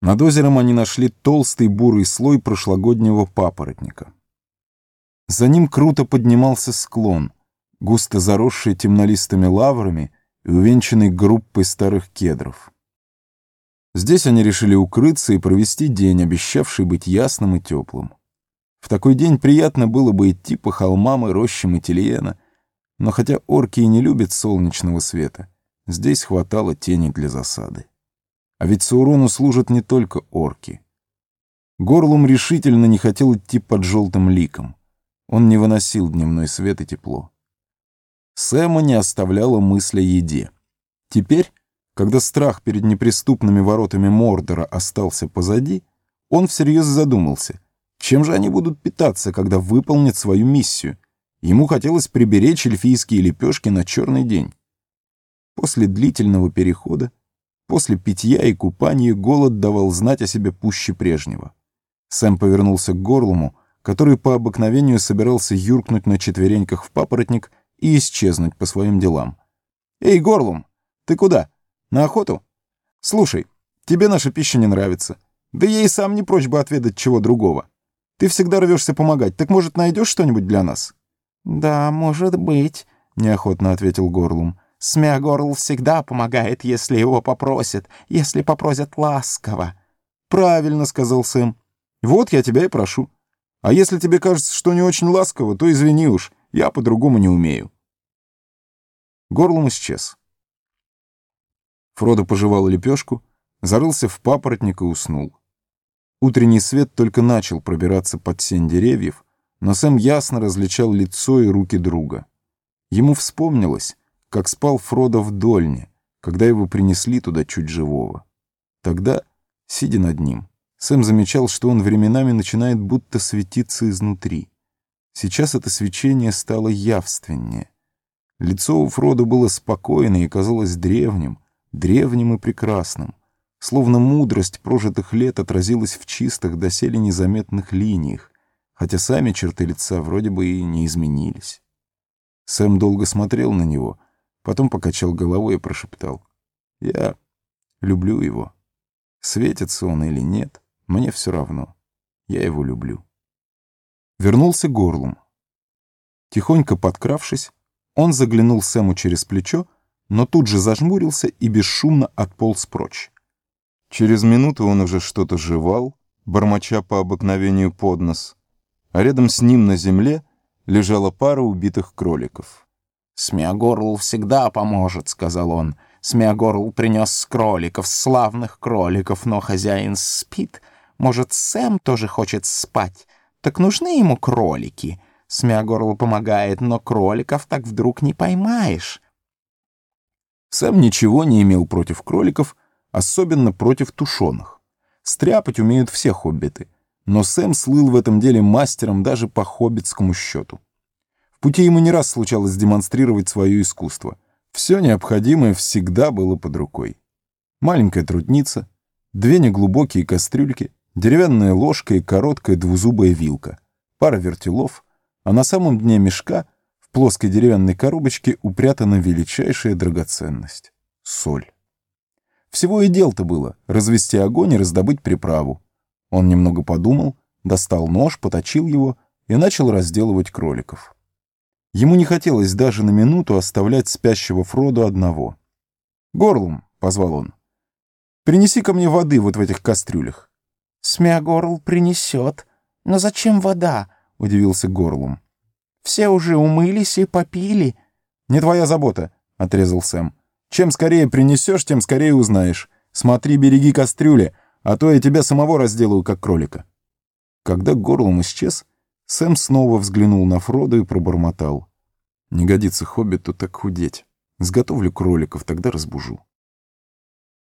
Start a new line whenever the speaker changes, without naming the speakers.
Над озером они нашли толстый бурый слой прошлогоднего папоротника. За ним круто поднимался склон, густо заросший темнолистыми лаврами и увенчанный группой старых кедров. Здесь они решили укрыться и провести день, обещавший быть ясным и теплым. В такой день приятно было бы идти по холмам и рощам Этильена, но хотя орки и не любят солнечного света, здесь хватало тени для засады. А ведь Саурону служат не только орки. Горлум решительно не хотел идти под желтым ликом. Он не выносил дневной свет и тепло. Сэма не оставляла мысль о еде. Теперь, когда страх перед неприступными воротами Мордора остался позади, он всерьез задумался, чем же они будут питаться, когда выполнят свою миссию. Ему хотелось приберечь эльфийские лепешки на черный день. После длительного перехода, после питья и купания голод давал знать о себе пуще прежнего. Сэм повернулся к горлому, который по обыкновению собирался юркнуть на четвереньках в папоротник и исчезнуть по своим делам. «Эй, Горлум, ты куда? На охоту? Слушай, тебе наша пища не нравится. Да я и сам не прочь бы отведать чего другого. Ты всегда рвешься помогать, так, может, найдешь что-нибудь для нас?»
«Да, может быть», — неохотно ответил Горлум. «Смеагорл всегда помогает, если его попросят, если попросят ласково».
«Правильно», — сказал Сэм. «Вот я тебя и прошу. А если тебе кажется, что не очень ласково, то извини уж, я по-другому не умею. Горлом исчез. Фродо пожевал лепешку, зарылся в папоротник и уснул. Утренний свет только начал пробираться под сень деревьев, но Сэм ясно различал лицо и руки друга. Ему вспомнилось, как спал Фродо в дольне, когда его принесли туда чуть живого. Тогда, сидя над ним, Сэм замечал, что он временами начинает будто светиться изнутри. Сейчас это свечение стало явственнее. Лицо у Фрода было спокойное и казалось древним, древним и прекрасным. Словно мудрость прожитых лет отразилась в чистых, доселе незаметных линиях, хотя сами черты лица вроде бы и не изменились. Сэм долго смотрел на него, потом покачал головой и прошептал. «Я люблю его. Светится он или нет?» Мне все равно. Я его люблю. Вернулся горлом. Тихонько подкравшись, он заглянул Сэму через плечо, но тут же зажмурился и бесшумно отполз прочь. Через минуту он уже что-то жевал, бормоча по обыкновению под нос, а рядом с ним на земле лежала пара убитых кроликов.
«Смеогорл всегда поможет», — сказал он. «Смеогорл принес кроликов, славных кроликов, но хозяин спит, может, Сэм тоже хочет спать? Так нужны ему кролики. Смеагорлу помогает, но кроликов так вдруг не поймаешь.
Сэм ничего не имел против кроликов, особенно против тушеных. Стряпать умеют все хоббиты, но Сэм слыл в этом деле мастером даже по хоббитскому счету. В пути ему не раз случалось демонстрировать свое искусство. Все необходимое всегда было под рукой. Маленькая трудница, две неглубокие кастрюльки, деревянная ложка и короткая двузубая вилка, пара вертелов, а на самом дне мешка в плоской деревянной коробочке упрятана величайшая драгоценность — соль. Всего и дел-то было — развести огонь и раздобыть приправу. Он немного подумал, достал нож, поточил его и начал разделывать кроликов. Ему не хотелось даже на минуту оставлять спящего Фроду одного. «Горлум», — позвал он, — «принеси ко мне воды вот в этих кастрюлях».
«Смеагорл принесет. Но зачем вода?» — удивился Горлум. «Все уже умылись и попили».
«Не твоя забота», — отрезал Сэм. «Чем скорее принесешь, тем скорее узнаешь. Смотри, береги кастрюли, а то я тебя самого разделаю, как кролика». Когда Горлум исчез, Сэм снова взглянул на Фрода и пробормотал. «Не годится хоббиту так худеть. Сготовлю кроликов, тогда разбужу».